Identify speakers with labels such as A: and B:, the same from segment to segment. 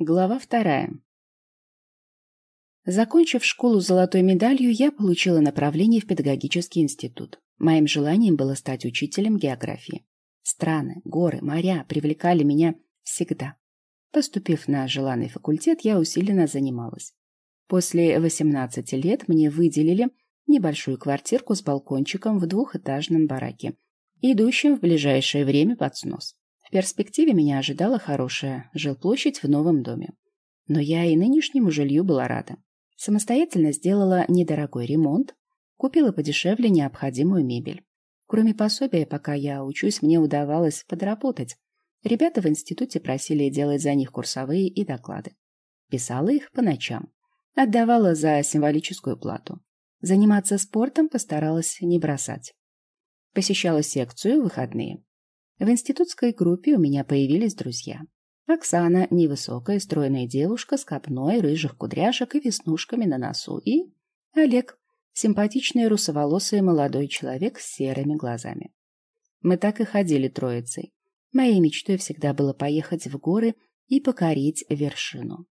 A: Глава вторая. Закончив школу с золотой медалью, я получила направление в педагогический институт. Моим желанием было стать учителем географии. Страны, горы, моря привлекали меня всегда. Поступив на желанный факультет, я усиленно занималась. После 18 лет мне выделили небольшую квартирку с балкончиком в двухэтажном бараке, идущем в ближайшее время под снос. В перспективе меня ожидала хорошая жилплощадь в новом доме. Но я и нынешнему жилью была рада. Самостоятельно сделала недорогой ремонт, купила подешевле необходимую мебель. Кроме пособия, пока я учусь, мне удавалось подработать. Ребята в институте просили делать за них курсовые и доклады. Писала их по ночам. Отдавала за символическую плату. Заниматься спортом постаралась не бросать. Посещала секцию в выходные. В институтской группе у меня появились друзья. Оксана – невысокая, стройная девушка с копной рыжих кудряшек и веснушками на носу. И Олег – симпатичный русоволосый молодой человек с серыми глазами. Мы так и ходили троицей. Моей мечтой всегда было поехать в горы и покорить вершину.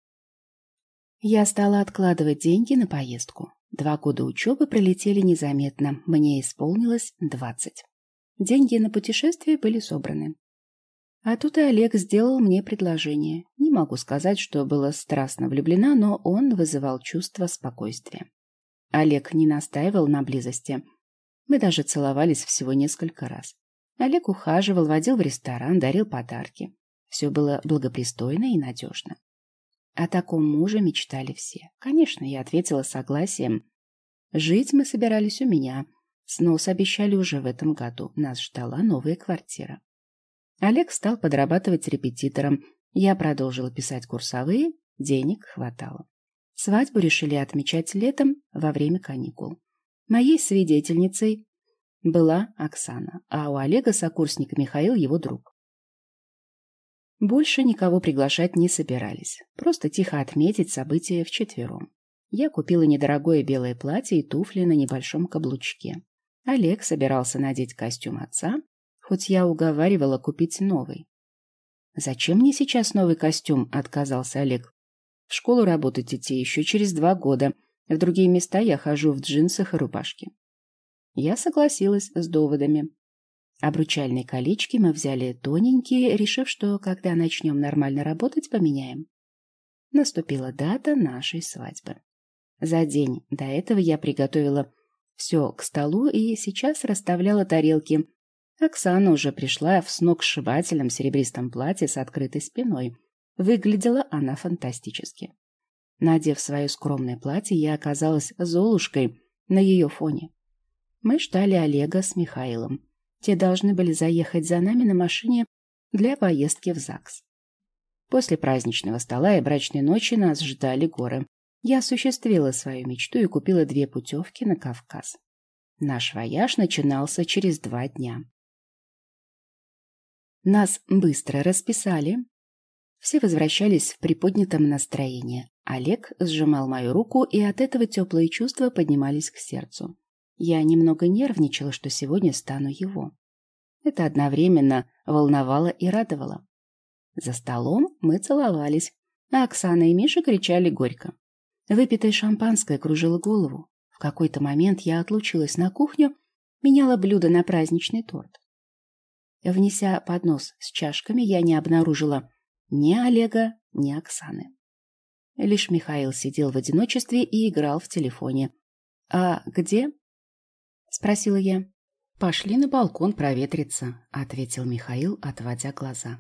A: Я стала откладывать деньги на поездку. Два года учебы пролетели незаметно, мне исполнилось двадцать. Деньги на путешествие были собраны. А тут и Олег сделал мне предложение. Не могу сказать, что была страстно влюблена, но он вызывал чувство спокойствия. Олег не настаивал на близости. Мы даже целовались всего несколько раз. Олег ухаживал, водил в ресторан, дарил подарки. Все было благопристойно и надежно. О таком муже мечтали все. Конечно, я ответила согласием. Жить мы собирались у меня. Снос обещали уже в этом году. Нас ждала новая квартира. Олег стал подрабатывать репетитором. Я продолжила писать курсовые, денег хватало. Свадьбу решили отмечать летом во время каникул. Моей свидетельницей была Оксана, а у Олега сокурсник Михаил его друг. Больше никого приглашать не собирались. Просто тихо отметить событие вчетвером. Я купила недорогое белое платье и туфли на небольшом каблучке. Олег собирался надеть костюм отца, хоть я уговаривала купить новый. «Зачем мне сейчас новый костюм?» — отказался Олег. «В школу работать идти еще через два года. В другие места я хожу в джинсах и рубашке». Я согласилась с доводами. Обручальные колечки мы взяли тоненькие, решив, что когда начнем нормально работать, поменяем. Наступила дата нашей свадьбы. За день до этого я приготовила все к столу и сейчас расставляла тарелки. Оксана уже пришла в сногсшибательном серебристом платье с открытой спиной. Выглядела она фантастически. Надев свое скромное платье, я оказалась Золушкой на ее фоне. Мы ждали Олега с Михаилом. Те должны были заехать за нами на машине для поездки в ЗАГС. После праздничного стола и брачной ночи нас ждали горы. Я осуществила свою мечту и купила две путевки на Кавказ. Наш вояж начинался через два дня. Нас быстро расписали. Все возвращались в приподнятом настроении. Олег сжимал мою руку, и от этого теплые чувства поднимались к сердцу. Я немного нервничала, что сегодня стану его. Это одновременно волновало и радовало. За столом мы целовались, а Оксана и Миша кричали горько. Выпитое шампанское кружило голову. В какой-то момент я отлучилась на кухню, меняла блюдо на праздничный торт. Внеся поднос с чашками, я не обнаружила ни Олега, ни Оксаны. Лишь Михаил сидел в одиночестве и играл в телефоне. «А где?» — спросила я. «Пошли на балкон проветриться», — ответил Михаил, отводя глаза.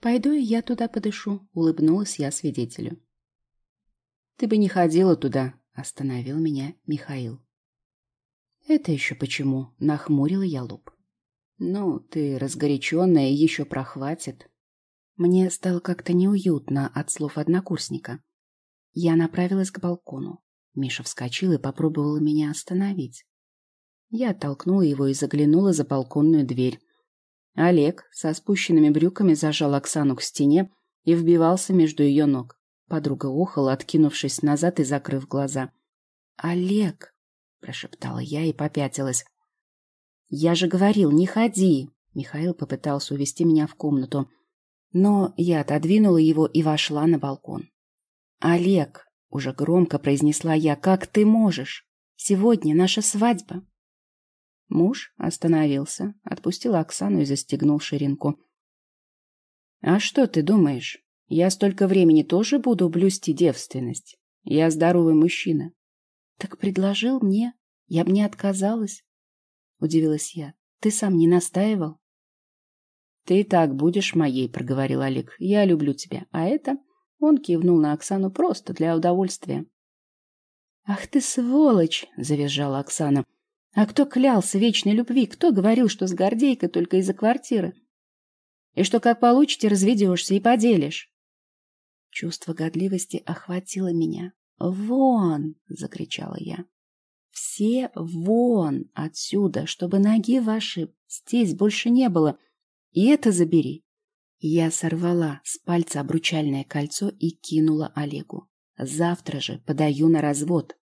A: «Пойду и я туда подышу», — улыбнулась я свидетелю. «Ты бы не ходила туда», — остановил меня Михаил. «Это еще почему?» — нахмурила я лоб. «Ну, ты разгоряченная, еще прохватит». Мне стало как-то неуютно от слов однокурсника. Я направилась к балкону. Миша вскочил и попробовал меня остановить. Я оттолкнула его и заглянула за балконную дверь. Олег со спущенными брюками зажал Оксану к стене и вбивался между ее ног. Подруга охала, откинувшись назад и закрыв глаза. «Олег!» — прошептала я и попятилась. «Я же говорил, не ходи!» Михаил попытался увести меня в комнату. Но я отодвинула его и вошла на балкон. «Олег!» — уже громко произнесла я. «Как ты можешь? Сегодня наша свадьба!» Муж остановился, отпустил Оксану и застегнул ширинку. «А что ты думаешь? Я столько времени тоже буду блюсти девственность. Я здоровый мужчина». «Так предложил мне. Я бы не отказалась», — удивилась я. «Ты сам не настаивал?» «Ты и так будешь моей», — проговорил Олег. «Я люблю тебя. А это...» Он кивнул на Оксану просто для удовольствия. «Ах ты сволочь!» — завизжала Оксана. «А кто клялся вечной любви? Кто говорил, что с Гордейкой только из-за квартиры? И что как получите, разведешься и поделишь?» Чувство годливости охватило меня. «Вон!» — закричала я. «Все вон отсюда, чтобы ноги ваши здесь больше не было!» И это забери. Я сорвала с пальца обручальное кольцо и кинула Олегу. Завтра же подаю на развод.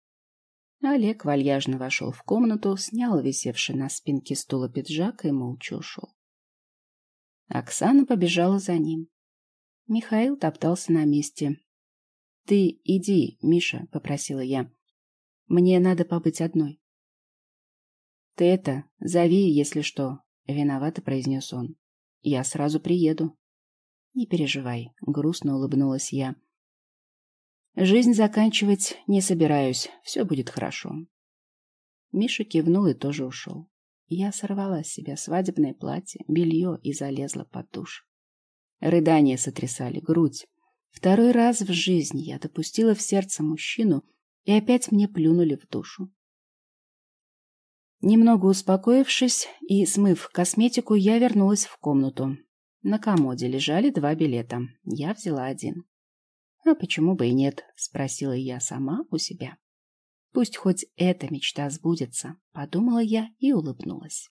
A: Олег вальяжно вошел в комнату, снял висевший на спинке стула пиджак и молча ушел. Оксана побежала за ним. Михаил топтался на месте. — Ты иди, Миша, — попросила я. — Мне надо побыть одной. — Ты это, зови, если что, — виновато произнес он. Я сразу приеду. Не переживай, грустно улыбнулась я. Жизнь заканчивать не собираюсь, все будет хорошо. Миша кивнул и тоже ушел. Я сорвала с себя свадебное платье, белье и залезла под душ. Рыдания сотрясали грудь. Второй раз в жизни я допустила в сердце мужчину, и опять мне плюнули в душу. Немного успокоившись и смыв косметику, я вернулась в комнату. На комоде лежали два билета. Я взяла один. «А почему бы и нет?» — спросила я сама у себя. «Пусть хоть эта мечта сбудется», — подумала я и улыбнулась.